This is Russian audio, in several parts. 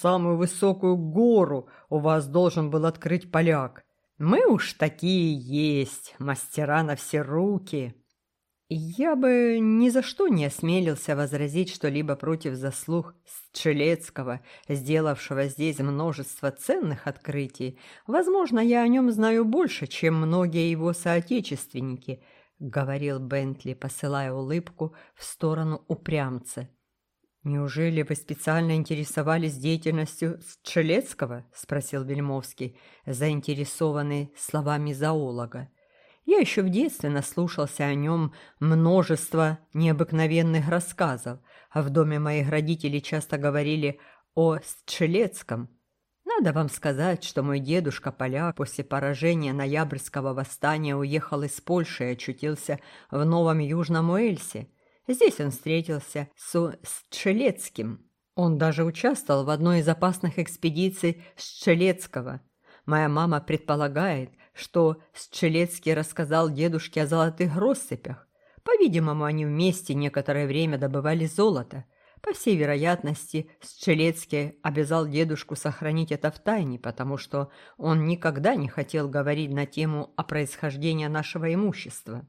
самую высокую гору у вас должен был открыть поляк. Мы уж такие есть, мастера на все руки». Я бы ни за что не осмелился возразить что-либо против заслуг Счелецкого, сделавшего здесь множество ценных открытий. Возможно, я о нем знаю больше, чем многие его соотечественники, — говорил Бентли, посылая улыбку в сторону упрямца. «Неужели вы специально интересовались деятельностью Счелецкого?» — спросил Вельмовский, заинтересованный словами зоолога. Я еще в детстве наслушался о нем множество необыкновенных рассказов, а в доме моих родителей часто говорили о Счелецком. Надо вам сказать, что мой дедушка поляк после поражения ноябрьского восстания уехал из Польши и очутился в Новом Южном Уэльсе. Здесь он встретился с Счелецким. Он даже участвовал в одной из опасных экспедиций Счелецкого. Моя мама предполагает, что Счелецкий рассказал дедушке о золотых россыпях. По-видимому, они вместе некоторое время добывали золото. По всей вероятности, Счелецкий обязал дедушку сохранить это в тайне, потому что он никогда не хотел говорить на тему о происхождении нашего имущества.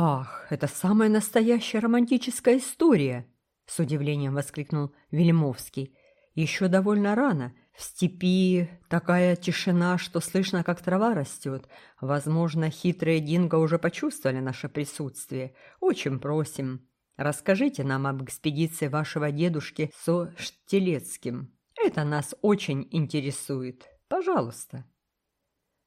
«Ах, это самая настоящая романтическая история!» — с удивлением воскликнул Вельмовский. «Еще довольно рано, в степи такая тишина, что слышно, как трава растет. Возможно, хитрые динго уже почувствовали наше присутствие. Очень просим, расскажите нам об экспедиции вашего дедушки со Штелецким. Это нас очень интересует. Пожалуйста.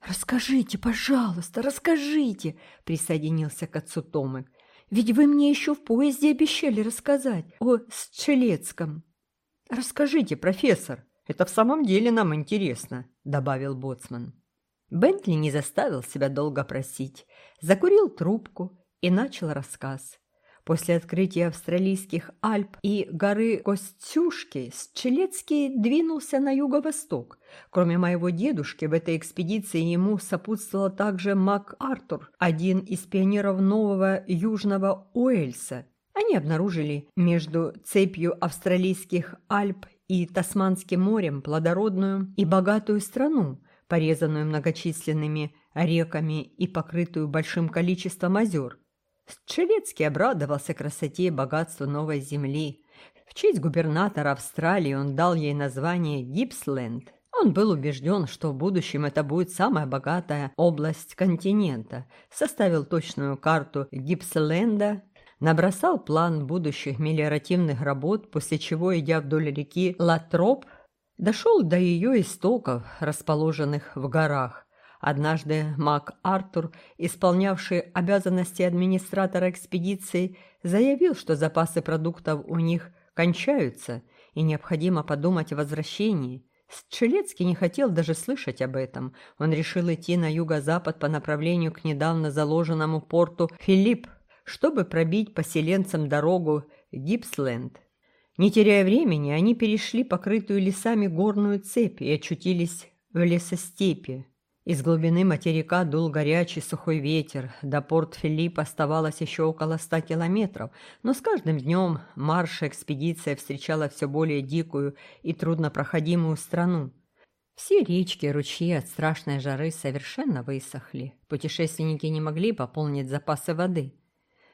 «Расскажите, пожалуйста, расскажите!» – присоединился к отцу Томик. «Ведь вы мне еще в поезде обещали рассказать о Счелецком». «Расскажите, профессор!» Это в самом деле нам интересно», — добавил Боцман. Бентли не заставил себя долго просить, закурил трубку и начал рассказ. После открытия австралийских Альп и горы Костюшки Счелецкий двинулся на юго-восток. Кроме моего дедушки, в этой экспедиции ему сопутствовал также Мак Артур, один из пионеров нового Южного Уэльса. Они обнаружили между цепью австралийских Альп и Тасманским морем плодородную и богатую страну, порезанную многочисленными реками и покрытую большим количеством озер. Счелецкий обрадовался красоте и богатству новой земли. В честь губернатора Австралии он дал ей название Гипсленд. Он был убежден, что в будущем это будет самая богатая область континента, составил точную карту Гипсленда набросал план будущих мелиоративных работ, после чего, идя вдоль реки Латроп, дошел до ее истоков, расположенных в горах. Однажды Мак Артур, исполнявший обязанности администратора экспедиции, заявил, что запасы продуктов у них кончаются и необходимо подумать о возвращении. Счелецкий не хотел даже слышать об этом. Он решил идти на юго-запад по направлению к недавно заложенному порту Филипп, чтобы пробить поселенцам дорогу Гипсленд. Не теряя времени, они перешли покрытую лесами горную цепь и очутились в лесостепи. Из глубины материка дул горячий сухой ветер, до порт Филипп оставалось еще около ста километров, но с каждым днем марша экспедиция встречала все более дикую и труднопроходимую страну. Все речки ручьи от страшной жары совершенно высохли. Путешественники не могли пополнить запасы воды.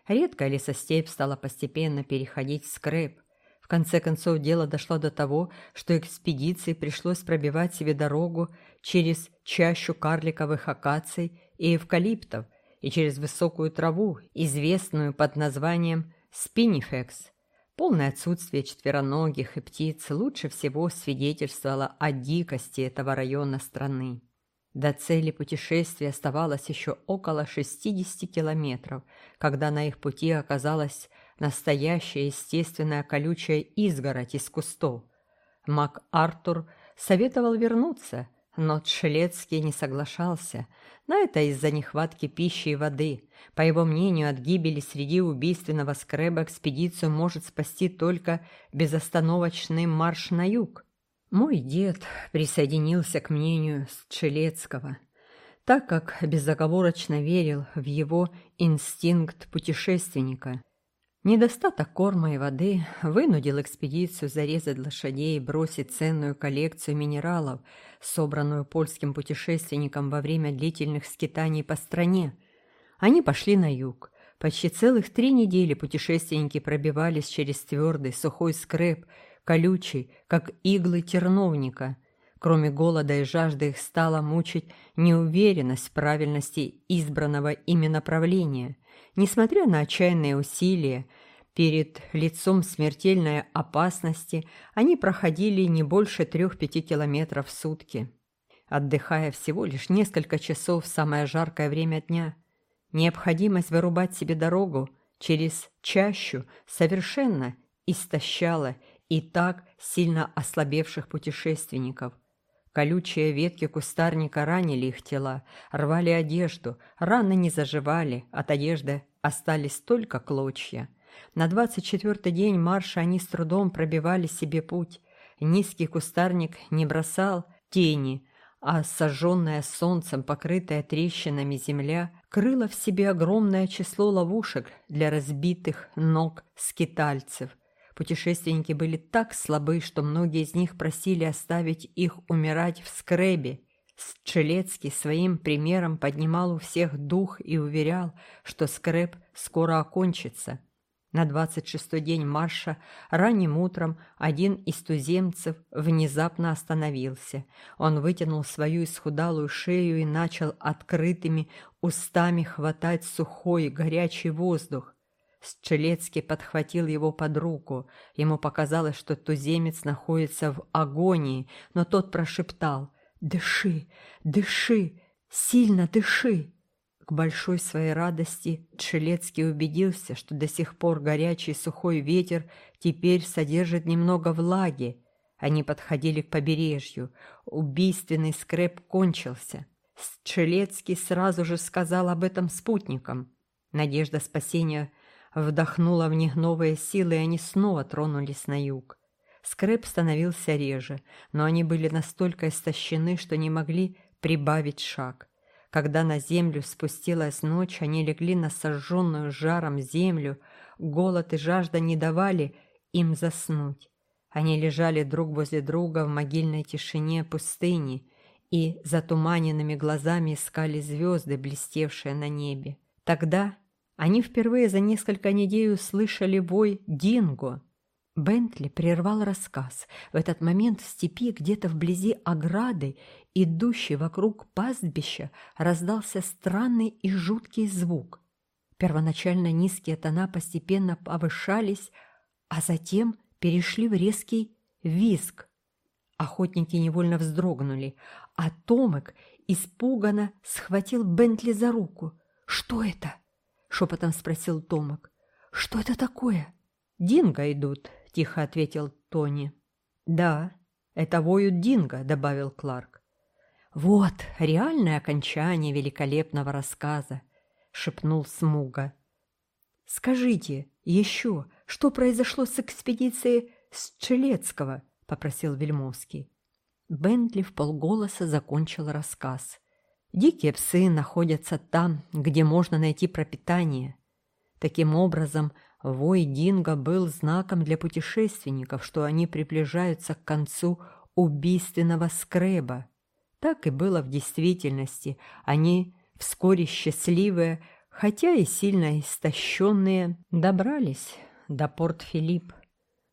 Редкая лесостепь стала постепенно переходить в скреп. В конце концов, дело дошло до того, что экспедиции пришлось пробивать себе дорогу через чащу карликовых акаций и эвкалиптов и через высокую траву, известную под названием спинифекс. Полное отсутствие четвероногих и птиц лучше всего свидетельствовало о дикости этого района страны. До цели путешествия оставалось еще около 60 километров, когда на их пути оказалась настоящая естественная колючая изгородь из кустов. Мак Артур советовал вернуться, но Тшелецкий не соглашался. На это из-за нехватки пищи и воды. По его мнению, от гибели среди убийственного скреба экспедицию может спасти только безостановочный марш на юг. Мой дед присоединился к мнению Счелецкого, так как безоговорочно верил в его инстинкт путешественника. Недостаток корма и воды вынудил экспедицию зарезать лошадей и бросить ценную коллекцию минералов, собранную польским путешественником во время длительных скитаний по стране. Они пошли на юг. Почти целых три недели путешественники пробивались через твердый сухой скреп, колючий, как иглы терновника. Кроме голода и жажды их стала мучить неуверенность в правильности избранного ими направления – Несмотря на отчаянные усилия, перед лицом смертельной опасности они проходили не больше трех-пяти километров в сутки, отдыхая всего лишь несколько часов в самое жаркое время дня. Необходимость вырубать себе дорогу через чащу совершенно истощала и так сильно ослабевших путешественников – Колючие ветки кустарника ранили их тела, рвали одежду, раны не заживали, от одежды остались только клочья. На двадцать четвертый день марша они с трудом пробивали себе путь. Низкий кустарник не бросал тени, а сожженная солнцем, покрытая трещинами земля, крыла в себе огромное число ловушек для разбитых ног скитальцев – Путешественники были так слабы, что многие из них просили оставить их умирать в скребе. Счелецкий своим примером поднимал у всех дух и уверял, что скреб скоро окончится. На двадцать шестой день марша ранним утром один из туземцев внезапно остановился. Он вытянул свою исхудалую шею и начал открытыми устами хватать сухой горячий воздух. Счелецкий подхватил его под руку. Ему показалось, что туземец находится в агонии, но тот прошептал «Дыши, дыши, сильно дыши!» К большой своей радости Тшелецкий убедился, что до сих пор горячий сухой ветер теперь содержит немного влаги. Они подходили к побережью. Убийственный скреп кончился. Тшелецкий сразу же сказал об этом спутникам. Надежда спасения вдохнула в них новые силы, и они снова тронулись на юг. Скрэп становился реже, но они были настолько истощены, что не могли прибавить шаг. Когда на землю спустилась ночь, они легли на сожженную жаром землю, голод и жажда не давали им заснуть. Они лежали друг возле друга в могильной тишине пустыни и затуманенными глазами искали звезды, блестевшие на небе. Тогда они впервые за несколько недель услышали вой динго. Бентли прервал рассказ. В этот момент в степи, где-то вблизи ограды, идущей вокруг пастбища, раздался странный и жуткий звук. Первоначально низкие тона постепенно повышались, а затем перешли в резкий визг. Охотники невольно вздрогнули, а Томек испуганно схватил Бентли за руку. «Что это?» — шепотом спросил Томок. «Что это такое?» «Динго идут», — тихо ответил Тони. «Да, это воют динго», — добавил Кларк. «Вот, реальное окончание великолепного рассказа», — шепнул Смуга. «Скажите еще, что произошло с экспедицией Счелецкого?» — попросил Вельмовский. Бентли в полголоса закончил рассказ. Дикие псы находятся там, где можно найти пропитание. Таким образом, вой Динго был знаком для путешественников, что они приближаются к концу убийственного скреба. Так и было в действительности. Они, вскоре счастливые, хотя и сильно истощенные, добрались до Порт-Филипп.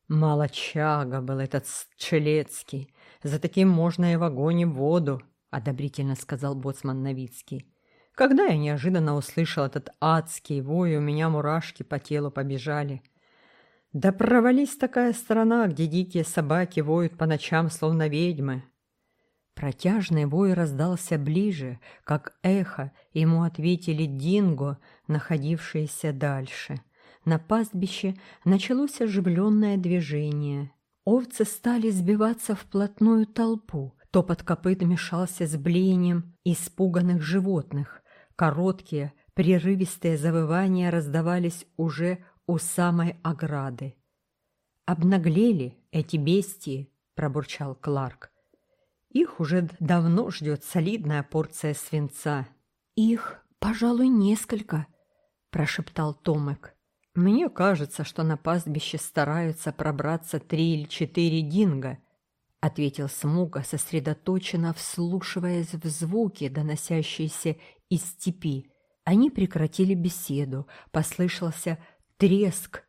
Молочага был этот Челецкий. За таким можно и в огонь и в воду одобрительно сказал боцман Новицкий. Когда я неожиданно услышал этот адский вой, у меня мурашки по телу побежали. Да провались такая страна, где дикие собаки воют по ночам, словно ведьмы. Протяжный вой раздался ближе, как эхо, ему ответили динго, находившиеся дальше. На пастбище началось оживленное движение. Овцы стали сбиваться в плотную толпу, Топот копыт мешался с блеянием испуганных животных. Короткие, прерывистые завывания раздавались уже у самой ограды. «Обнаглели эти бестии», — пробурчал Кларк. «Их уже давно ждет солидная порция свинца». «Их, пожалуй, несколько», — прошептал Томек. «Мне кажется, что на пастбище стараются пробраться три или четыре динго», ответил Смуга, сосредоточенно вслушиваясь в звуки, доносящиеся из степи. Они прекратили беседу, послышался треск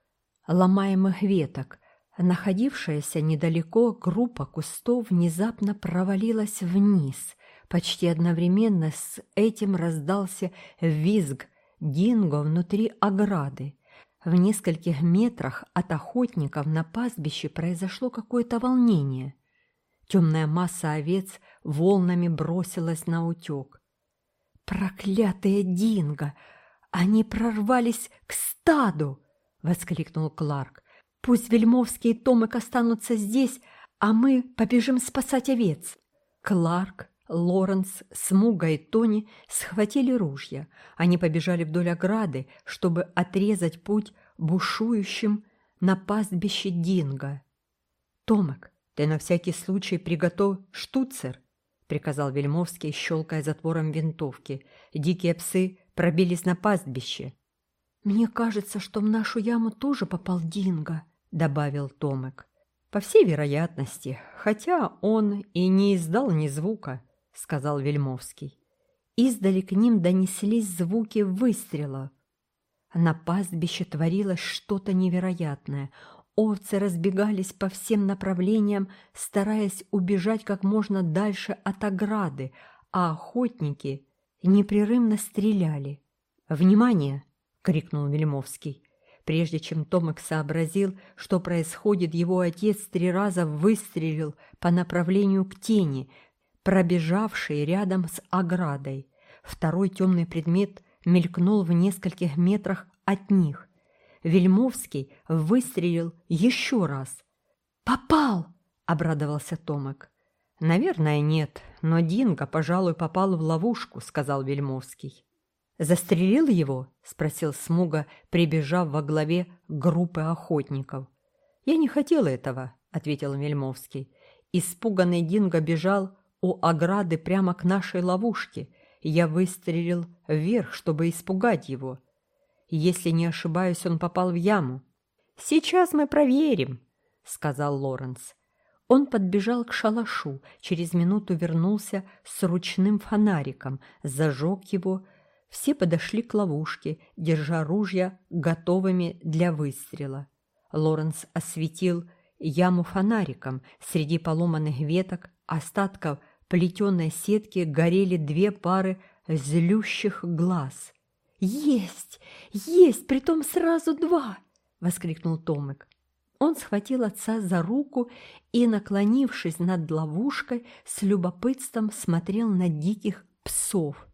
ломаемых веток. Находившаяся недалеко группа кустов внезапно провалилась вниз. Почти одновременно с этим раздался визг динго внутри ограды. В нескольких метрах от охотников на пастбище произошло какое-то волнение – Темная масса овец волнами бросилась на утек. «Проклятые динго! Они прорвались к стаду!» — воскликнул Кларк. «Пусть Вельмовский и Томик останутся здесь, а мы побежим спасать овец!» Кларк, Лоренс, Смуга и Тони схватили ружья. Они побежали вдоль ограды, чтобы отрезать путь бушующим на пастбище Динго. «Томик, «Ты на всякий случай приготовь штуцер», — приказал Вельмовский, щелкая затвором винтовки. Дикие псы пробились на пастбище. «Мне кажется, что в нашу яму тоже попал Динго», — добавил Томек. «По всей вероятности, хотя он и не издал ни звука», — сказал Вельмовский. Издали к ним донеслись звуки выстрела. На пастбище творилось что-то невероятное. Овцы разбегались по всем направлениям, стараясь убежать как можно дальше от ограды, а охотники непрерывно стреляли. «Внимание!» — крикнул Вельмовский. Прежде чем Томик сообразил, что происходит, его отец три раза выстрелил по направлению к тени, пробежавшей рядом с оградой. Второй темный предмет мелькнул в нескольких метрах от них. Вельмовский выстрелил еще раз. «Попал!» — обрадовался Томек. «Наверное, нет, но Динго, пожалуй, попал в ловушку», — сказал Вельмовский. «Застрелил его?» — спросил Смуга, прибежав во главе группы охотников. «Я не хотел этого», — ответил Вельмовский. Испуганный Динго бежал у ограды прямо к нашей ловушке. Я выстрелил вверх, чтобы испугать его. Если не ошибаюсь, он попал в яму. «Сейчас мы проверим», — сказал Лоренс. Он подбежал к шалашу, через минуту вернулся с ручным фонариком, зажег его. Все подошли к ловушке, держа ружья готовыми для выстрела. Лоренс осветил яму фонариком. Среди поломанных веток, остатков плетеной сетки горели две пары злющих глаз. «Есть! Есть! Притом сразу два!» — воскликнул Томик. Он схватил отца за руку и, наклонившись над ловушкой, с любопытством смотрел на диких псов.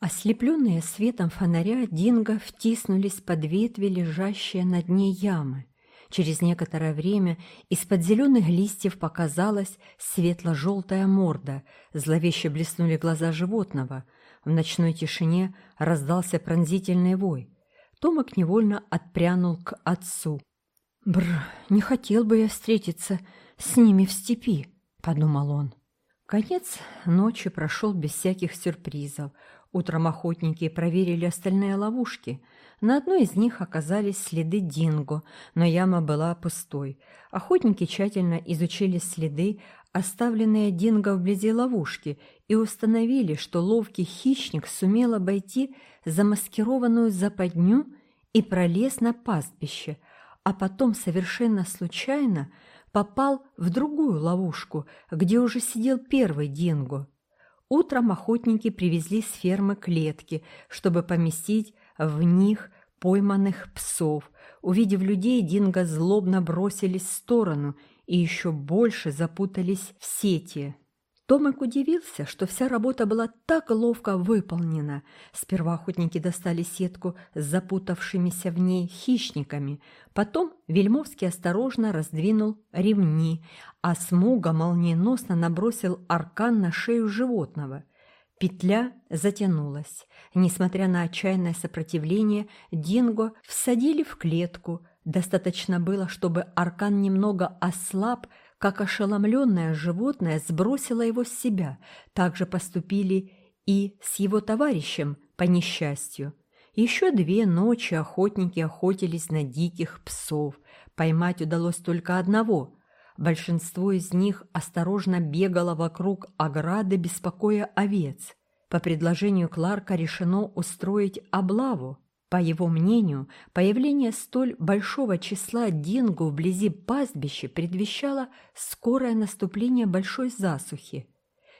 Ослепленные светом фонаря Динго втиснулись под ветви, лежащие на дне ямы. Через некоторое время из-под зеленых листьев показалась светло-желтая морда, зловеще блеснули глаза животного — в ночной тишине раздался пронзительный вой. Томик невольно отпрянул к отцу. «Бр, не хотел бы я встретиться с ними в степи», — подумал он. Конец ночи прошел без всяких сюрпризов. Утром охотники проверили остальные ловушки. На одной из них оказались следы динго, но яма была пустой. Охотники тщательно изучили следы, оставленные динго вблизи ловушки, и установили, что ловкий хищник сумел обойти замаскированную западню и пролез на пастбище, а потом совершенно случайно попал в другую ловушку, где уже сидел первый динго. Утром охотники привезли с фермы клетки, чтобы поместить в них пойманных псов. Увидев людей, динго злобно бросились в сторону и еще больше запутались в сети. Томик удивился, что вся работа была так ловко выполнена. Сперва охотники достали сетку с запутавшимися в ней хищниками. Потом Вельмовский осторожно раздвинул ремни, а Смуга молниеносно набросил аркан на шею животного. Петля затянулась. Несмотря на отчаянное сопротивление, Динго всадили в клетку. Достаточно было, чтобы аркан немного ослаб, как ошеломленное животное сбросило его с себя. Так же поступили и с его товарищем по несчастью. Еще две ночи охотники охотились на диких псов. Поймать удалось только одного. Большинство из них осторожно бегало вокруг ограды, беспокоя овец. По предложению Кларка решено устроить облаву. По его мнению, появление столь большого числа динго вблизи пастбища предвещало скорое наступление большой засухи.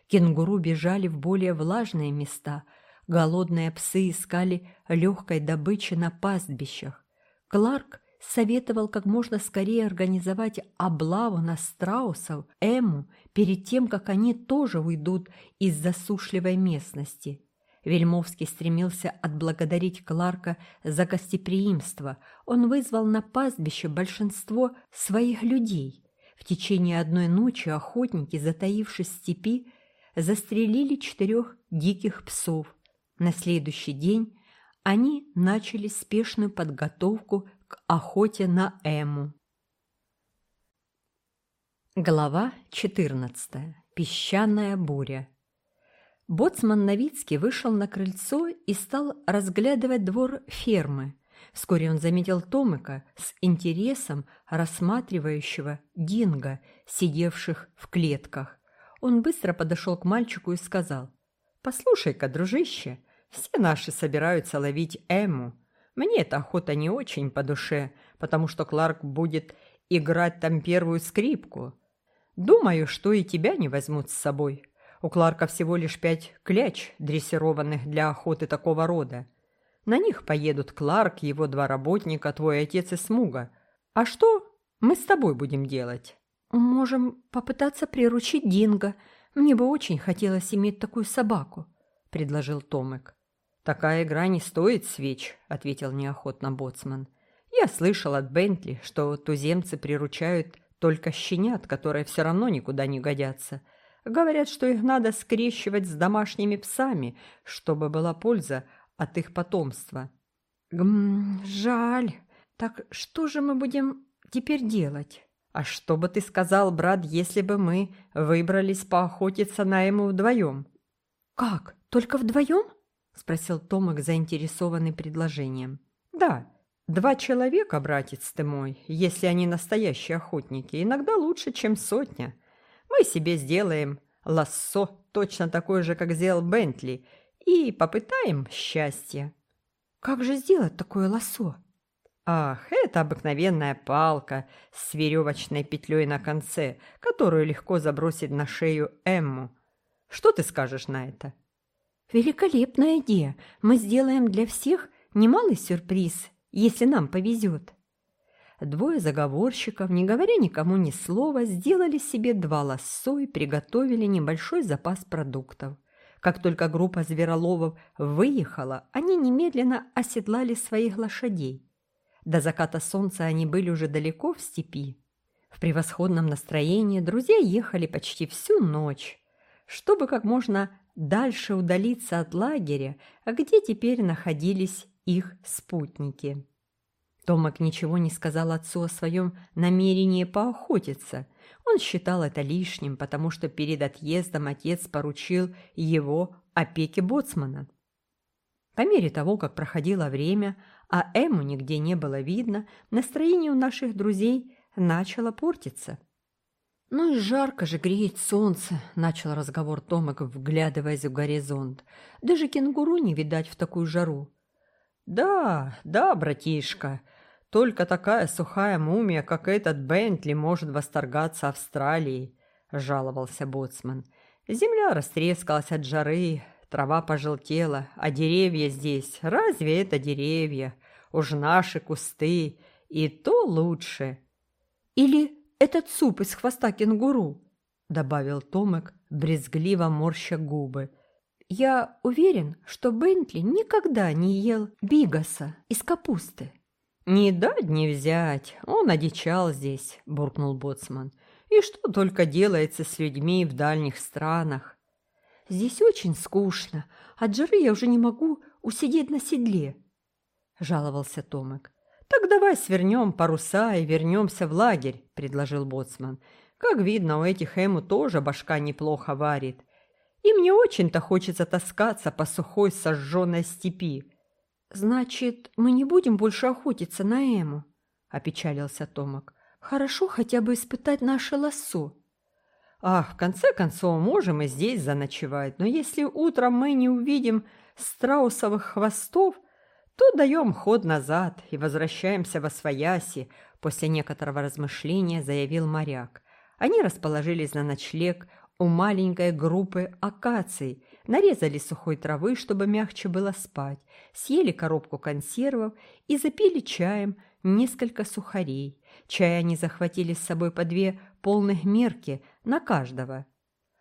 Кенгуру бежали в более влажные места – Голодные псы искали легкой добычи на пастбищах. Кларк советовал как можно скорее организовать облаву на страусов, эму, перед тем, как они тоже уйдут из засушливой местности. Вельмовский стремился отблагодарить Кларка за гостеприимство. Он вызвал на пастбище большинство своих людей. В течение одной ночи охотники, затаившись в степи, застрелили четырех диких псов, на следующий день они начали спешную подготовку к охоте на Эму. Глава 14. Песчаная буря. Боцман Новицкий вышел на крыльцо и стал разглядывать двор фермы. Вскоре он заметил Томика с интересом рассматривающего динго, сидевших в клетках. Он быстро подошел к мальчику и сказал, «Послушай-ка, дружище, все наши собираются ловить Эму. Мне эта охота не очень по душе, потому что Кларк будет играть там первую скрипку. Думаю, что и тебя не возьмут с собой. У Кларка всего лишь пять кляч, дрессированных для охоты такого рода. На них поедут Кларк, его два работника, твой отец и Смуга. А что мы с тобой будем делать? Можем попытаться приручить Динго. Мне бы очень хотелось иметь такую собаку, — предложил Томик. «Такая игра не стоит свеч», — ответил неохотно боцман. «Я слышал от Бентли, что туземцы приручают только щенят, которые все равно никуда не годятся. Говорят, что их надо скрещивать с домашними псами, чтобы была польза от их потомства». «Гм, жаль. Так что же мы будем теперь делать?» «А что бы ты сказал, брат, если бы мы выбрались поохотиться на ему вдвоем?» «Как? Только вдвоем?» — спросил Томик, заинтересованный предложением. «Да, два человека, братец ты мой, если они настоящие охотники, иногда лучше, чем сотня. Мы себе сделаем лассо, точно такое же, как сделал Бентли, и попытаем счастье». «Как же сделать такое лассо?» Ах, это обыкновенная палка с веревочной петлей на конце, которую легко забросить на шею Эмму. Что ты скажешь на это?» «Великолепная идея! Мы сделаем для всех немалый сюрприз, если нам повезет!» Двое заговорщиков, не говоря никому ни слова, сделали себе два лассо и приготовили небольшой запас продуктов. Как только группа звероловов выехала, они немедленно оседлали своих лошадей. До заката солнца они были уже далеко в степи. В превосходном настроении друзья ехали почти всю ночь, чтобы как можно дальше удалиться от лагеря, где теперь находились их спутники. Томак ничего не сказал отцу о своем намерении поохотиться. Он считал это лишним, потому что перед отъездом отец поручил его опеке боцмана. По мере того, как проходило время, а Эму нигде не было видно, настроение у наших друзей начало портиться. «Ну и жарко же греет солнце», — начал разговор Томик, вглядываясь в горизонт. «Даже кенгуру не видать в такую жару». «Да, да, братишка, только такая сухая мумия, как этот Бентли, может восторгаться Австралией», — жаловался боцман. «Земля растрескалась от жары, трава пожелтела, а деревья здесь, разве это деревья? Уж наши кусты, и то лучше». «Или этот суп из хвоста кенгуру», — добавил Томек, брезгливо морща губы. «Я уверен, что Бентли никогда не ел бигаса из капусты». «Не дать не взять, он одичал здесь», — буркнул Боцман. «И что только делается с людьми в дальних странах?» «Здесь очень скучно. От жары я уже не могу усидеть на седле», — жаловался Томек. «Так давай свернем паруса и вернемся в лагерь», — предложил боцман. «Как видно, у этих Эму тоже башка неплохо варит. И мне очень-то хочется таскаться по сухой сожженной степи». «Значит, мы не будем больше охотиться на Эму?» – опечалился Томок. «Хорошо хотя бы испытать наше лассо». «Ах, в конце концов, можем и здесь заночевать, но если утром мы не увидим страусовых хвостов, то даем ход назад и возвращаемся во свояси», после некоторого размышления заявил моряк. Они расположились на ночлег у маленькой группы акаций, нарезали сухой травы, чтобы мягче было спать, съели коробку консервов и запили чаем несколько сухарей. Чай они захватили с собой по две полных мерки на каждого.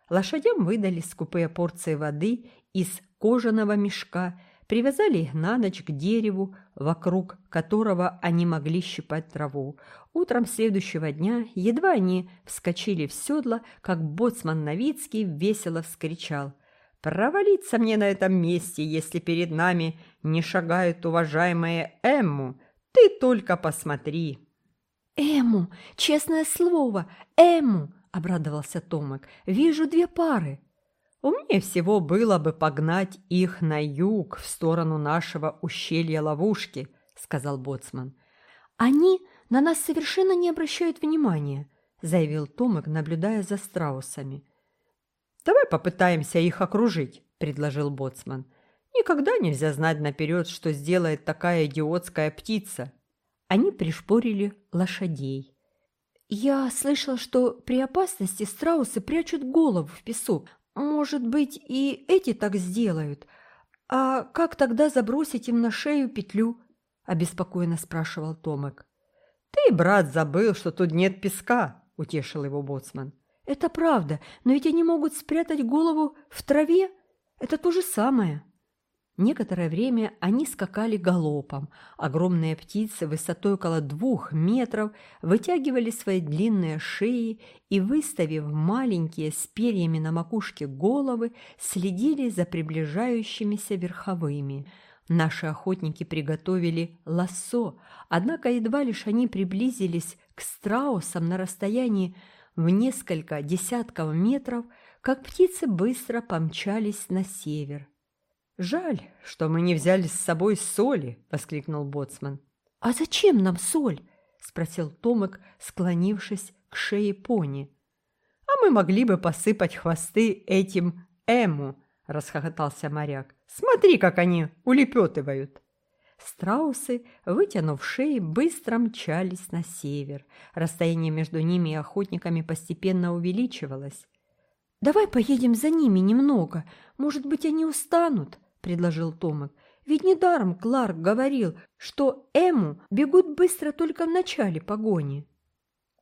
Лошадям выдали скупые порции воды из кожаного мешка, привязали их на ночь к дереву, вокруг которого они могли щипать траву. Утром следующего дня, едва они вскочили в седло, как боцман Новицкий весело вскричал – Провалиться мне на этом месте, если перед нами не шагают уважаемые Эмму. Ты только посмотри. Эмму, честное слово, Эмму, обрадовался Томик. Вижу две пары. Умнее всего было бы погнать их на юг, в сторону нашего ущелья ловушки, сказал боцман. Они на нас совершенно не обращают внимания, заявил Томик, наблюдая за страусами. «Давай попытаемся их окружить», – предложил Боцман. «Никогда нельзя знать наперед, что сделает такая идиотская птица». Они пришпорили лошадей. «Я слышал, что при опасности страусы прячут голову в песок. Может быть, и эти так сделают. А как тогда забросить им на шею петлю?» – обеспокоенно спрашивал Томек. «Ты, брат, забыл, что тут нет песка», – утешил его боцман. Это правда, но ведь они могут спрятать голову в траве. Это то же самое. Некоторое время они скакали галопом. Огромные птицы высотой около двух метров вытягивали свои длинные шеи и, выставив маленькие с перьями на макушке головы, следили за приближающимися верховыми. Наши охотники приготовили лассо, однако едва лишь они приблизились к страусам на расстоянии в несколько десятков метров, как птицы быстро помчались на север. «Жаль, что мы не взяли с собой соли!» – воскликнул Боцман. «А зачем нам соль?» – спросил Томик, склонившись к шее пони. «А мы могли бы посыпать хвосты этим эму!» – расхохотался моряк. «Смотри, как они улепетывают!» Страусы, вытянув шеи, быстро мчались на север. Расстояние между ними и охотниками постепенно увеличивалось. «Давай поедем за ними немного. Может быть, они устанут», — предложил Томик. «Ведь недаром Кларк говорил, что Эму бегут быстро только в начале погони».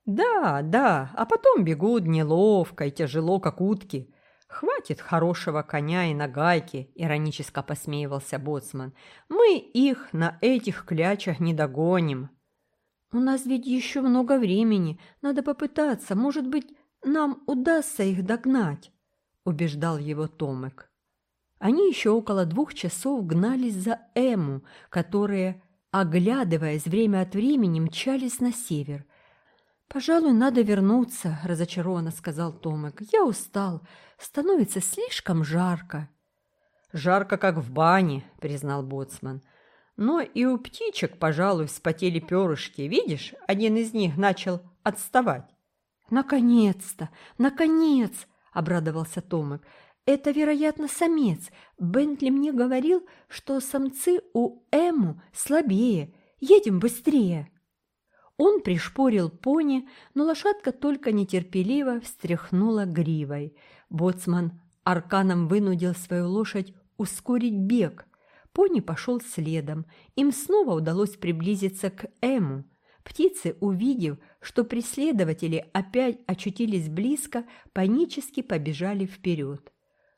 «Да, да, а потом бегут неловко и тяжело, как утки», «Хватит хорошего коня и нагайки», – иронически посмеивался боцман. «Мы их на этих клячах не догоним». «У нас ведь еще много времени. Надо попытаться. Может быть, нам удастся их догнать», – убеждал его Томек. Они еще около двух часов гнались за Эму, которые, оглядываясь время от времени, мчались на север. «Пожалуй, надо вернуться», – разочарованно сказал Томек. «Я устал. Становится слишком жарко». «Жарко, как в бане», — признал Боцман. «Но и у птичек, пожалуй, вспотели перышки. Видишь, один из них начал отставать». «Наконец-то! Наконец!» — обрадовался Томик. «Это, вероятно, самец. Бентли мне говорил, что самцы у Эму слабее. Едем быстрее!» Он пришпорил пони, но лошадка только нетерпеливо встряхнула гривой. Боцман арканом вынудил свою лошадь ускорить бег. Пони пошел следом. Им снова удалось приблизиться к Эму. Птицы, увидев, что преследователи опять очутились близко, панически побежали вперед.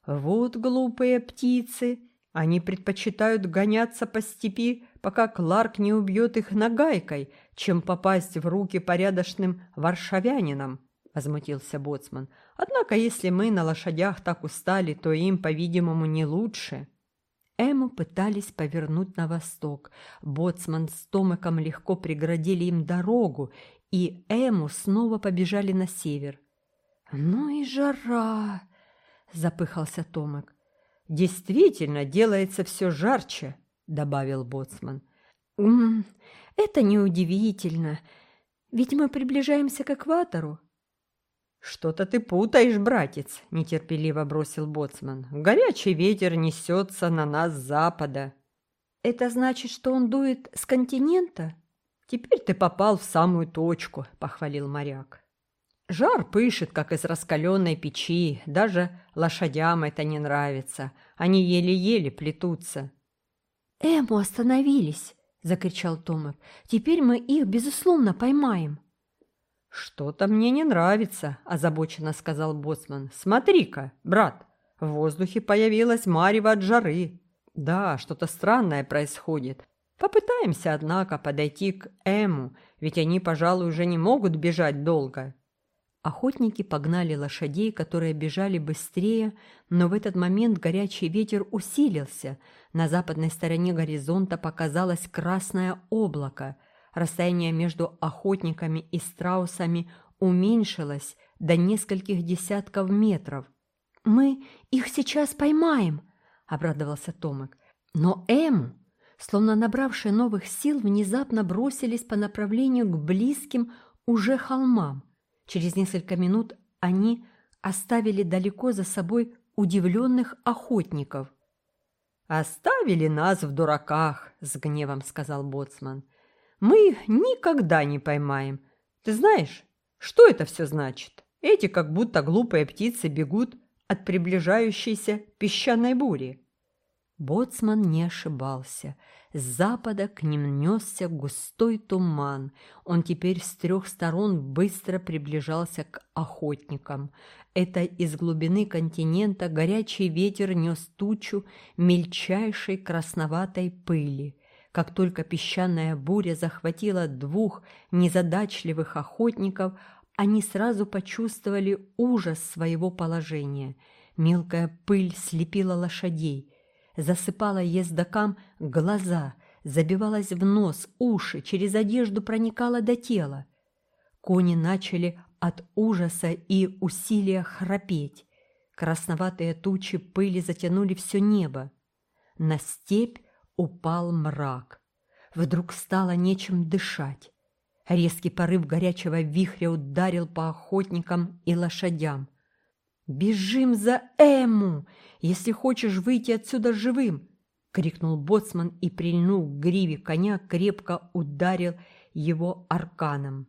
«Вот глупые птицы! Они предпочитают гоняться по степи, пока Кларк не убьет их нагайкой, чем попасть в руки порядочным варшавянинам», — возмутился Боцман. «Однако, если мы на лошадях так устали, то им, по-видимому, не лучше». Эму пытались повернуть на восток. Боцман с Томиком легко преградили им дорогу, и Эму снова побежали на север. «Ну и жара!» – запыхался Томик. «Действительно, делается все жарче», добавил боцман. «М -м, «Это неудивительно, ведь мы приближаемся к экватору». «Что-то ты путаешь, братец», – нетерпеливо бросил боцман. «Горячий ветер несется на нас с запада». «Это значит, что он дует с континента?» «Теперь ты попал в самую точку», – похвалил моряк. Жар пышет, как из раскаленной печи, даже лошадям это не нравится, они еле-еле плетутся. «Эму остановились!» – закричал Томик. «Теперь мы их, безусловно, поймаем!» «Что-то мне не нравится», – озабоченно сказал Боцман. «Смотри-ка, брат, в воздухе появилась марево от жары. Да, что-то странное происходит. Попытаемся, однако, подойти к Эму, ведь они, пожалуй, уже не могут бежать долго». Охотники погнали лошадей, которые бежали быстрее, но в этот момент горячий ветер усилился. На западной стороне горизонта показалось красное облако. Расстояние между охотниками и страусами уменьшилось до нескольких десятков метров. «Мы их сейчас поймаем!» – обрадовался Томик. Но Эму, словно набравшие новых сил, внезапно бросились по направлению к близким уже холмам. Через несколько минут они оставили далеко за собой удивленных охотников. «Оставили нас в дураках», — с гневом сказал Боцман. «Мы их никогда не поймаем. Ты знаешь, что это все значит? Эти как будто глупые птицы бегут от приближающейся песчаной бури». Боцман не ошибался. С запада к ним несся густой туман. Он теперь с трех сторон быстро приближался к охотникам. Это из глубины континента горячий ветер нес тучу мельчайшей красноватой пыли. Как только песчаная буря захватила двух незадачливых охотников, они сразу почувствовали ужас своего положения. Мелкая пыль слепила лошадей – засыпала ездокам глаза, забивалась в нос, уши, через одежду проникала до тела. Кони начали от ужаса и усилия храпеть. Красноватые тучи пыли затянули все небо. На степь упал мрак. Вдруг стало нечем дышать. Резкий порыв горячего вихря ударил по охотникам и лошадям. «Бежим за Эму, если хочешь выйти отсюда живым!» — крикнул боцман и, прильнув к гриве коня, крепко ударил его арканом.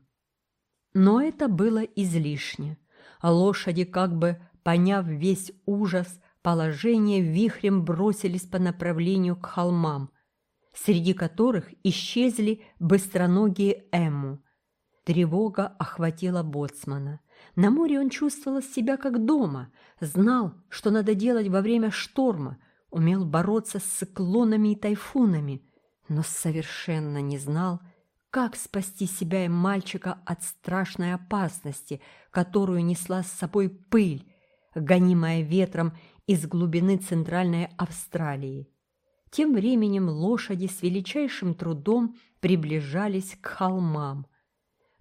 Но это было излишне. Лошади, как бы поняв весь ужас положения, вихрем бросились по направлению к холмам, среди которых исчезли быстроногие Эму. Тревога охватила боцмана. На море он чувствовал себя как дома, знал, что надо делать во время шторма, умел бороться с циклонами и тайфунами, но совершенно не знал, как спасти себя и мальчика от страшной опасности, которую несла с собой пыль, гонимая ветром из глубины Центральной Австралии. Тем временем лошади с величайшим трудом приближались к холмам –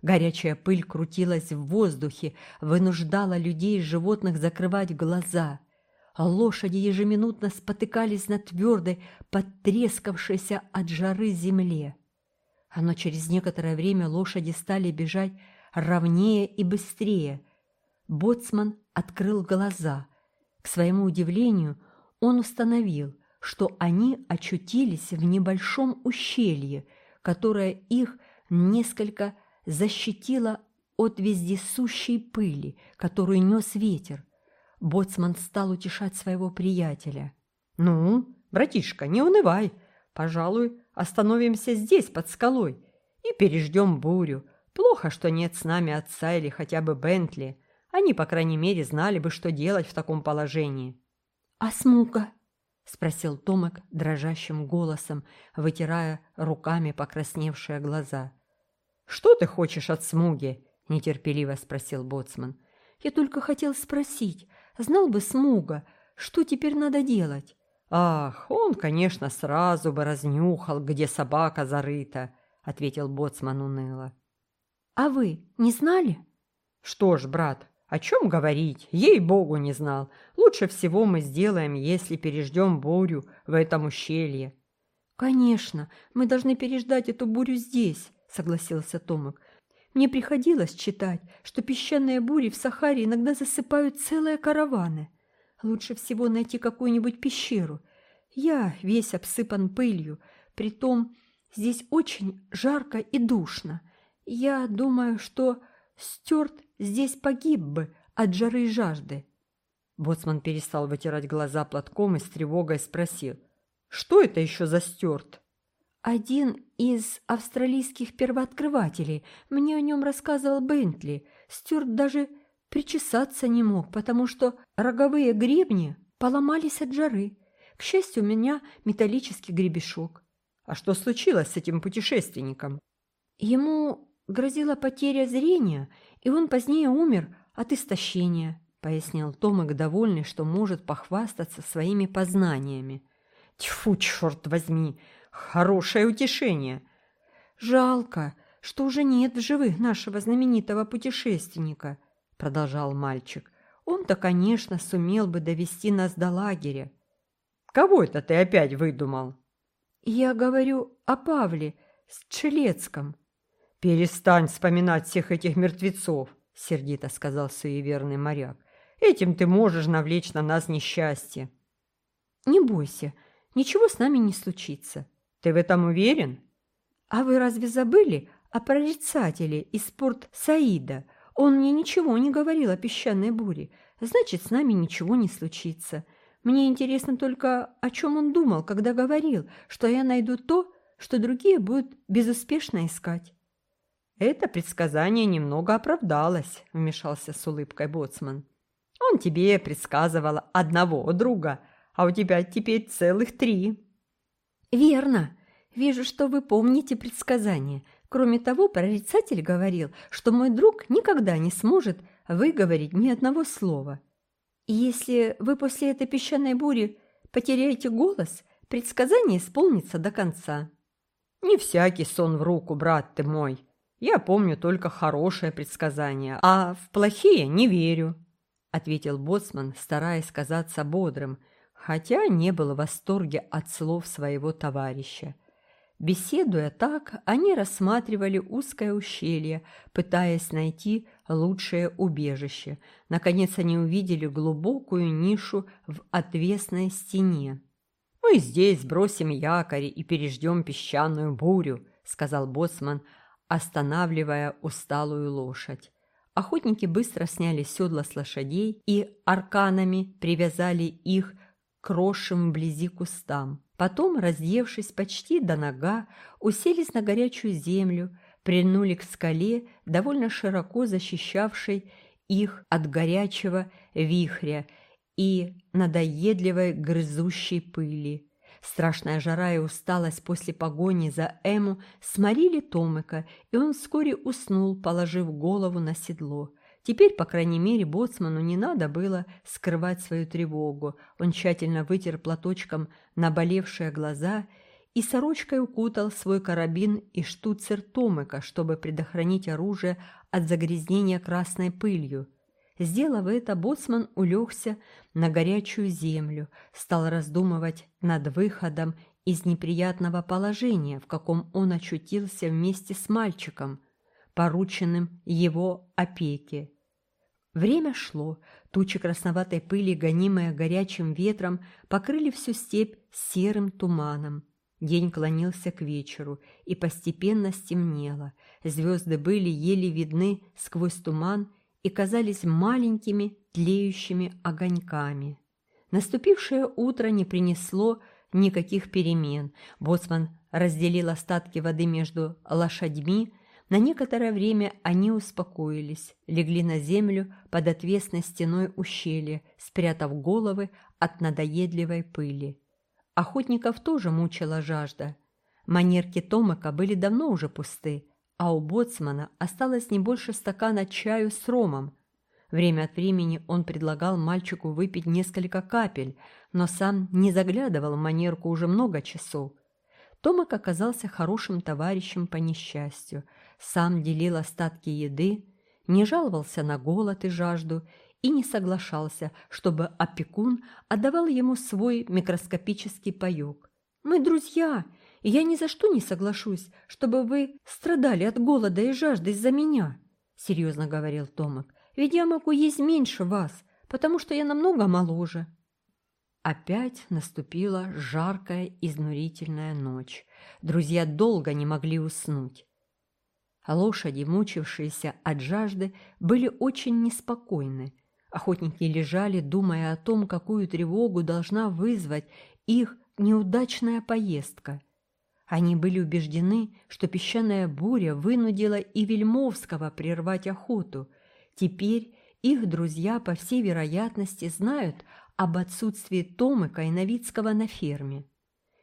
Горячая пыль крутилась в воздухе, вынуждала людей и животных закрывать глаза. Лошади ежеминутно спотыкались на твердой, потрескавшейся от жары земле. Но через некоторое время лошади стали бежать ровнее и быстрее. Боцман открыл глаза. К своему удивлению, он установил, что они очутились в небольшом ущелье, которое их несколько защитила от вездесущей пыли, которую нес ветер. Боцман стал утешать своего приятеля. «Ну, братишка, не унывай. Пожалуй, остановимся здесь, под скалой, и переждем бурю. Плохо, что нет с нами отца или хотя бы Бентли. Они, по крайней мере, знали бы, что делать в таком положении». «А Смука?» — спросил Томик дрожащим голосом, вытирая руками покрасневшие глаза. «Что ты хочешь от Смуги?» – нетерпеливо спросил Боцман. «Я только хотел спросить, знал бы Смуга, что теперь надо делать?» «Ах, он, конечно, сразу бы разнюхал, где собака зарыта», – ответил Боцман уныло. «А вы не знали?» «Что ж, брат, о чем говорить? Ей-богу, не знал. Лучше всего мы сделаем, если переждем бурю в этом ущелье. «Конечно, мы должны переждать эту бурю здесь», — согласился Томик. «Мне приходилось читать, что песчаные бури в Сахаре иногда засыпают целые караваны. Лучше всего найти какую-нибудь пещеру. Я весь обсыпан пылью, притом здесь очень жарко и душно. Я думаю, что Стюарт здесь погиб бы от жары и жажды». Боцман перестал вытирать глаза платком и с тревогой спросил. «Что это еще за Стюарт?» «Один из австралийских первооткрывателей. Мне о нем рассказывал Бентли. Стюарт даже причесаться не мог, потому что роговые гребни поломались от жары. К счастью, у меня металлический гребешок. А что случилось с этим путешественником? Ему грозила потеря зрения, и он позднее умер от истощения, пояснил Томик, довольный, что может похвастаться своими познаниями. Тьфу, черт возьми, хорошее утешение. Жалко, что уже нет в живых нашего знаменитого путешественника, продолжал мальчик. Он-то, конечно, сумел бы довести нас до лагеря. Кого это ты опять выдумал? Я говорю о Павле Челецком. Перестань вспоминать всех этих мертвецов, сердито сказал суеверный моряк. Этим ты можешь навлечь на нас несчастье. Не бойся, ничего с нами не случится. Ты в этом уверен? А вы разве забыли о прорицателе из порт Саида? Он мне ничего не говорил о песчаной буре. Значит, с нами ничего не случится. Мне интересно только, о чем он думал, когда говорил, что я найду то, что другие будут безуспешно искать. «Это предсказание немного оправдалось», — вмешался с улыбкой Боцман. «Он тебе предсказывал одного друга, а у тебя теперь целых три». «Верно. Вижу, что вы помните предсказание. Кроме того, прорицатель говорил, что мой друг никогда не сможет выговорить ни одного слова. Если вы после этой песчаной бури потеряете голос, предсказание исполнится до конца. Не всякий сон в руку, брат ты мой. Я помню только хорошее предсказание, а в плохие не верю, ответил боцман, стараясь казаться бодрым, хотя не был в восторге от слов своего товарища. Беседуя так, они рассматривали узкое ущелье, пытаясь найти лучшее убежище. Наконец они увидели глубокую нишу в отвесной стене. «Мы здесь бросим якорь и переждем песчаную бурю», — сказал боцман, останавливая усталую лошадь. Охотники быстро сняли седла с лошадей и арканами привязали их к росшим вблизи кустам. Потом, раздевшись почти до нога, уселись на горячую землю, прильнули к скале, довольно широко защищавшей их от горячего вихря и надоедливой грызущей пыли. Страшная жара и усталость после погони за Эму сморили Томика, и он вскоре уснул, положив голову на седло. Теперь, по крайней мере, боцману не надо было скрывать свою тревогу. Он тщательно вытер платочком наболевшие глаза и сорочкой укутал свой карабин и штуцер Томыка, чтобы предохранить оружие от загрязнения красной пылью. Сделав это, боцман улегся на горячую землю, стал раздумывать над выходом из неприятного положения, в каком он очутился вместе с мальчиком, порученным его опеке. Время шло, тучи красноватой пыли, гонимые горячим ветром, покрыли всю степь серым туманом. День клонился к вечеру, и постепенно стемнело. Звезды были еле видны сквозь туман и казались маленькими тлеющими огоньками. Наступившее утро не принесло никаких перемен. Боцман разделил остатки воды между лошадьми, на некоторое время они успокоились, легли на землю под отвесной стеной ущелья, спрятав головы от надоедливой пыли. Охотников тоже мучила жажда. Манерки Томака были давно уже пусты, а у боцмана осталось не больше стакана чаю с ромом. Время от времени он предлагал мальчику выпить несколько капель, но сам не заглядывал в манерку уже много часов. Томак оказался хорошим товарищем по несчастью – сам делил остатки еды, не жаловался на голод и жажду и не соглашался, чтобы опекун отдавал ему свой микроскопический паёк. «Мы друзья, и я ни за что не соглашусь, чтобы вы страдали от голода и жажды из-за меня», — серьезно говорил Томик. «Ведь я могу есть меньше вас, потому что я намного моложе». Опять наступила жаркая, изнурительная ночь. Друзья долго не могли уснуть. Лошади, мучившиеся от жажды, были очень неспокойны. Охотники лежали, думая о том, какую тревогу должна вызвать их неудачная поездка. Они были убеждены, что песчаная буря вынудила и Вельмовского прервать охоту. Теперь их друзья, по всей вероятности, знают об отсутствии Томыка и Новицкого на ферме.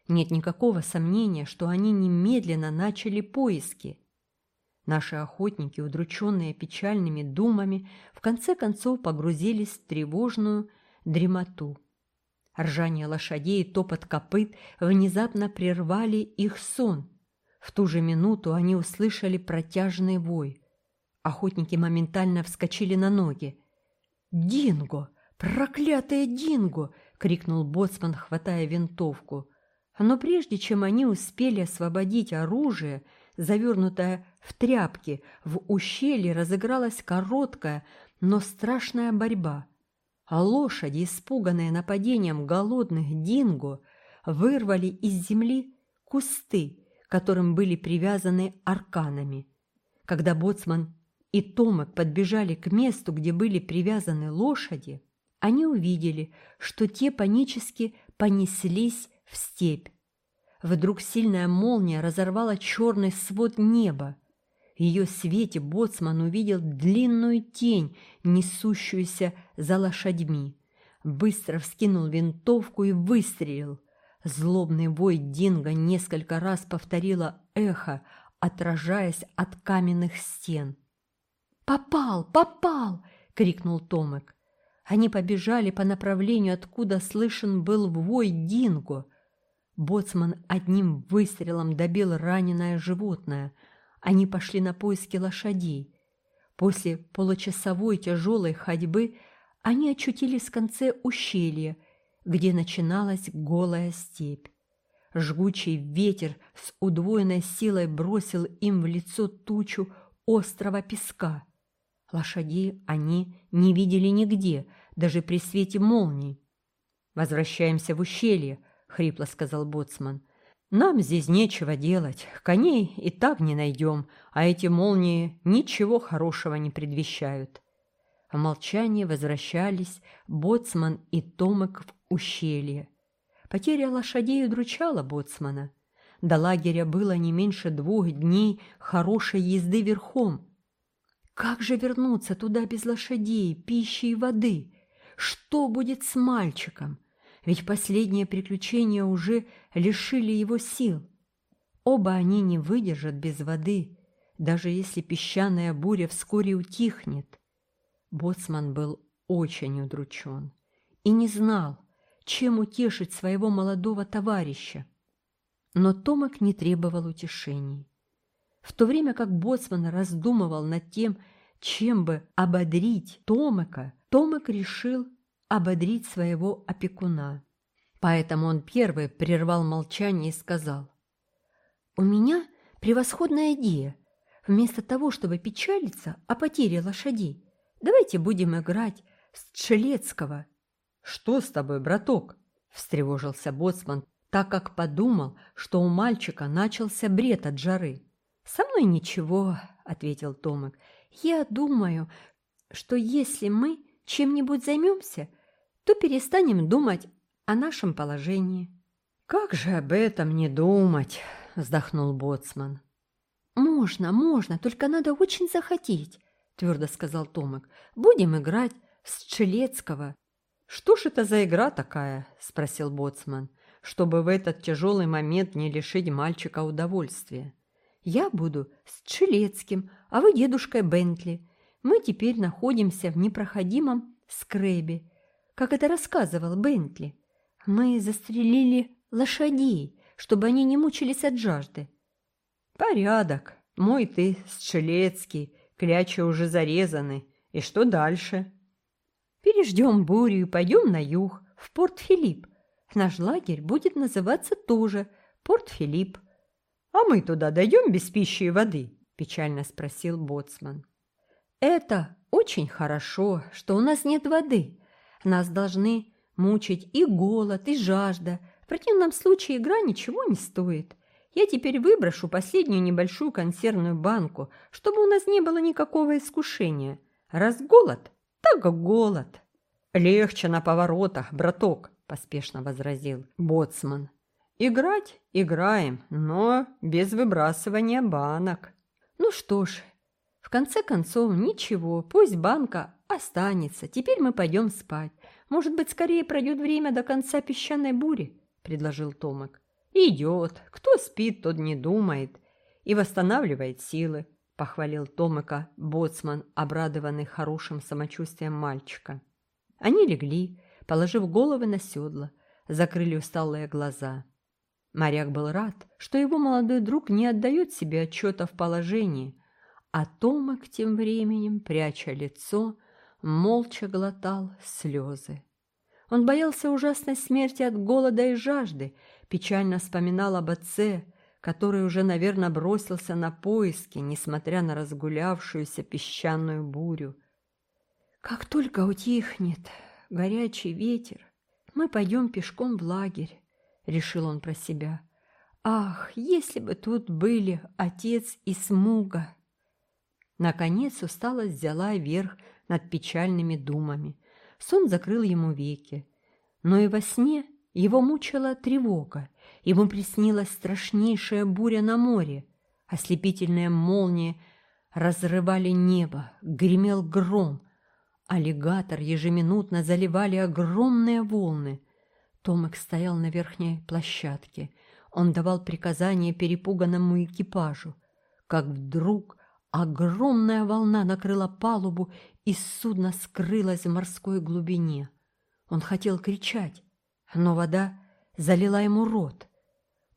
Нет никакого сомнения, что они немедленно начали поиски. Наши охотники, удрученные печальными думами, в конце концов погрузились в тревожную дремоту. Ржание лошадей и топот копыт внезапно прервали их сон. В ту же минуту они услышали протяжный вой. Охотники моментально вскочили на ноги. «Динго! Проклятая Динго!» — крикнул боцман, хватая винтовку. Но прежде чем они успели освободить оружие, завернутое в тряпки, в ущелье разыгралась короткая, но страшная борьба. А лошади, испуганные нападением голодных динго, вырвали из земли кусты, которым были привязаны арканами. Когда боцман и Томек подбежали к месту, где были привязаны лошади, они увидели, что те панически понеслись в степь. Вдруг сильная молния разорвала черный свод неба. В ее свете боцман увидел длинную тень, несущуюся за лошадьми. Быстро вскинул винтовку и выстрелил. Злобный вой Динго несколько раз повторило эхо, отражаясь от каменных стен. «Попал! Попал!» — крикнул Томек. Они побежали по направлению, откуда слышен был вой Динго. Боцман одним выстрелом добил раненое животное. Они пошли на поиски лошадей. После получасовой тяжелой ходьбы они очутились в конце ущелья, где начиналась голая степь. Жгучий ветер с удвоенной силой бросил им в лицо тучу острого песка. Лошадей они не видели нигде, даже при свете молний. «Возвращаемся в ущелье», хрипло сказал боцман. Нам здесь нечего делать, коней и так не найдем, а эти молнии ничего хорошего не предвещают. В молчании возвращались боцман и Томек в ущелье. Потеря лошадей удручала боцмана. До лагеря было не меньше двух дней хорошей езды верхом. Как же вернуться туда без лошадей, пищи и воды? Что будет с мальчиком? ведь последние приключения уже лишили его сил. Оба они не выдержат без воды, даже если песчаная буря вскоре утихнет. Боцман был очень удручен и не знал, чем утешить своего молодого товарища. Но Томик не требовал утешений. В то время как Боцман раздумывал над тем, чем бы ободрить Томика, Томик решил ободрить своего опекуна. Поэтому он первый прервал молчание и сказал. «У меня превосходная идея. Вместо того, чтобы печалиться о потере лошадей, давайте будем играть с Тшелецкого». «Что с тобой, браток?» – встревожился боцман, так как подумал, что у мальчика начался бред от жары. «Со мной ничего», – ответил Томик. «Я думаю, что если мы чем-нибудь займемся – то перестанем думать о нашем положении. «Как же об этом не думать?» – вздохнул Боцман. «Можно, можно, только надо очень захотеть», – твердо сказал Томик. «Будем играть с Челецкого». «Что ж это за игра такая?» – спросил Боцман, чтобы в этот тяжелый момент не лишить мальчика удовольствия. «Я буду с Челецким, а вы дедушкой Бентли. Мы теперь находимся в непроходимом скребе, как это рассказывал Бентли. Мы застрелили лошадей, чтобы они не мучились от жажды. Порядок. Мой ты, Счелецкий, клячи уже зарезаны. И что дальше? Переждем бурю и пойдем на юг, в Порт-Филипп. Наш лагерь будет называться тоже Порт-Филипп. «А мы туда дойдем без пищи и воды?» – печально спросил боцман. «Это очень хорошо, что у нас нет воды. Нас должны мучить и голод, и жажда. В противном случае игра ничего не стоит. Я теперь выброшу последнюю небольшую консервную банку, чтобы у нас не было никакого искушения. Раз голод, так голод». «Легче на поворотах, браток», – поспешно возразил боцман. «Играть играем, но без выбрасывания банок». «Ну что ж, в конце концов, ничего, пусть банка останется. Теперь мы пойдем спать. Может быть, скорее пройдет время до конца песчаной бури», – предложил Томик. «Идет. Кто спит, тот не думает и восстанавливает силы», – похвалил Томика боцман, обрадованный хорошим самочувствием мальчика. Они легли, положив головы на седла, закрыли усталые глаза. Моряк был рад, что его молодой друг не отдает себе отчета в положении, а Томик тем временем, пряча лицо, молча глотал слезы. Он боялся ужасной смерти от голода и жажды, печально вспоминал об отце, который уже, наверное, бросился на поиски, несмотря на разгулявшуюся песчаную бурю. «Как только утихнет горячий ветер, мы пойдем пешком в лагерь», — решил он про себя. «Ах, если бы тут были отец и Смуга!» Наконец усталость взяла верх над печальными думами. Сон закрыл ему веки. Но и во сне его мучила тревога. Ему приснилась страшнейшая буря на море. Ослепительные молнии разрывали небо, гремел гром. Аллигатор ежеминутно заливали огромные волны. Томик стоял на верхней площадке. Он давал приказания перепуганному экипажу. Как вдруг огромная волна накрыла палубу, и судно скрылось в морской глубине. Он хотел кричать, но вода залила ему рот.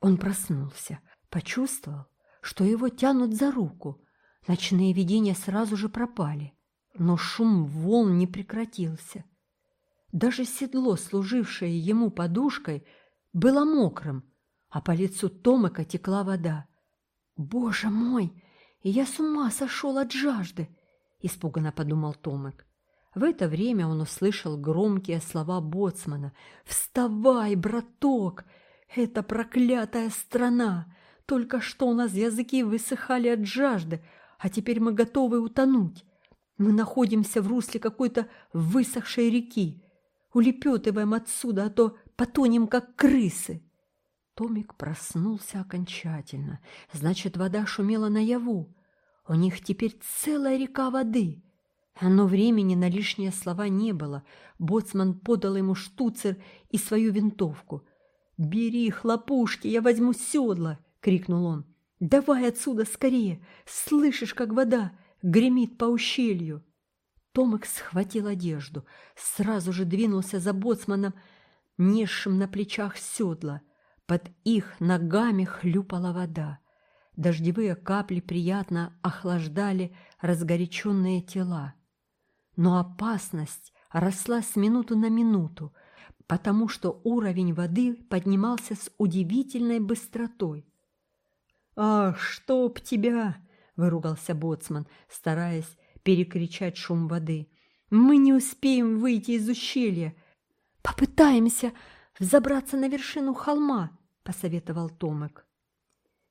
Он проснулся, почувствовал, что его тянут за руку. Ночные видения сразу же пропали, но шум волн не прекратился. Даже седло, служившее ему подушкой, было мокрым, а по лицу Томака текла вода. «Боже мой! Я с ума сошел от жажды!» — испуганно подумал Томик. В это время он услышал громкие слова боцмана. «Вставай, браток! Это проклятая страна! Только что у нас языки высыхали от жажды, а теперь мы готовы утонуть. Мы находимся в русле какой-то высохшей реки. Улепетываем отсюда, а то потонем, как крысы!» Томик проснулся окончательно. Значит, вода шумела наяву. У них теперь целая река воды. Но времени на лишние слова не было. Боцман подал ему штуцер и свою винтовку. «Бери хлопушки, я возьму седла!» — крикнул он. «Давай отсюда скорее! Слышишь, как вода гремит по ущелью!» Томик схватил одежду, сразу же двинулся за боцманом, несшим на плечах седла. Под их ногами хлюпала вода. Дождевые капли приятно охлаждали разгоряченные тела. Но опасность росла с минуту на минуту, потому что уровень воды поднимался с удивительной быстротой. «Ах, чтоб тебя!» — выругался боцман, стараясь перекричать шум воды. «Мы не успеем выйти из ущелья!» «Попытаемся взобраться на вершину холма!» — посоветовал Томек.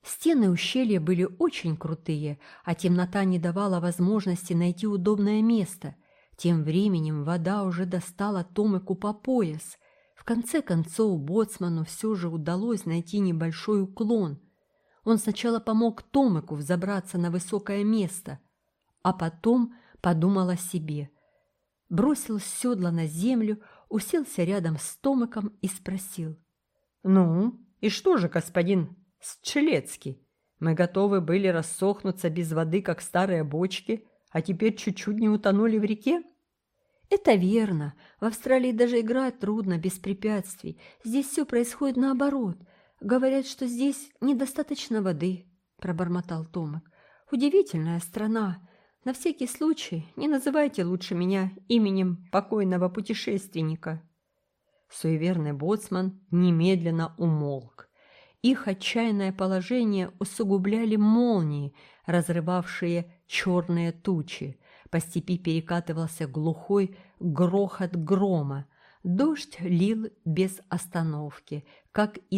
Стены ущелья были очень крутые, а темнота не давала возможности найти удобное место. Тем временем вода уже достала Томику по пояс. В конце концов боцману все же удалось найти небольшой уклон. Он сначала помог Томику взобраться на высокое место, а потом подумал о себе. Бросил седло на землю, уселся рядом с Томиком и спросил. «Ну, и что же, господин Счелецкий. Мы готовы были рассохнуться без воды, как старые бочки, а теперь чуть-чуть не утонули в реке? Это верно. В Австралии даже играть трудно, без препятствий. Здесь все происходит наоборот. Говорят, что здесь недостаточно воды, пробормотал Томак. Удивительная страна. На всякий случай не называйте лучше меня именем покойного путешественника. Суеверный боцман немедленно умолк Их отчаянное положение усугубляли молнии, разрывавшие черные тучи. По степи перекатывался глухой грохот грома. Дождь лил без остановки, как из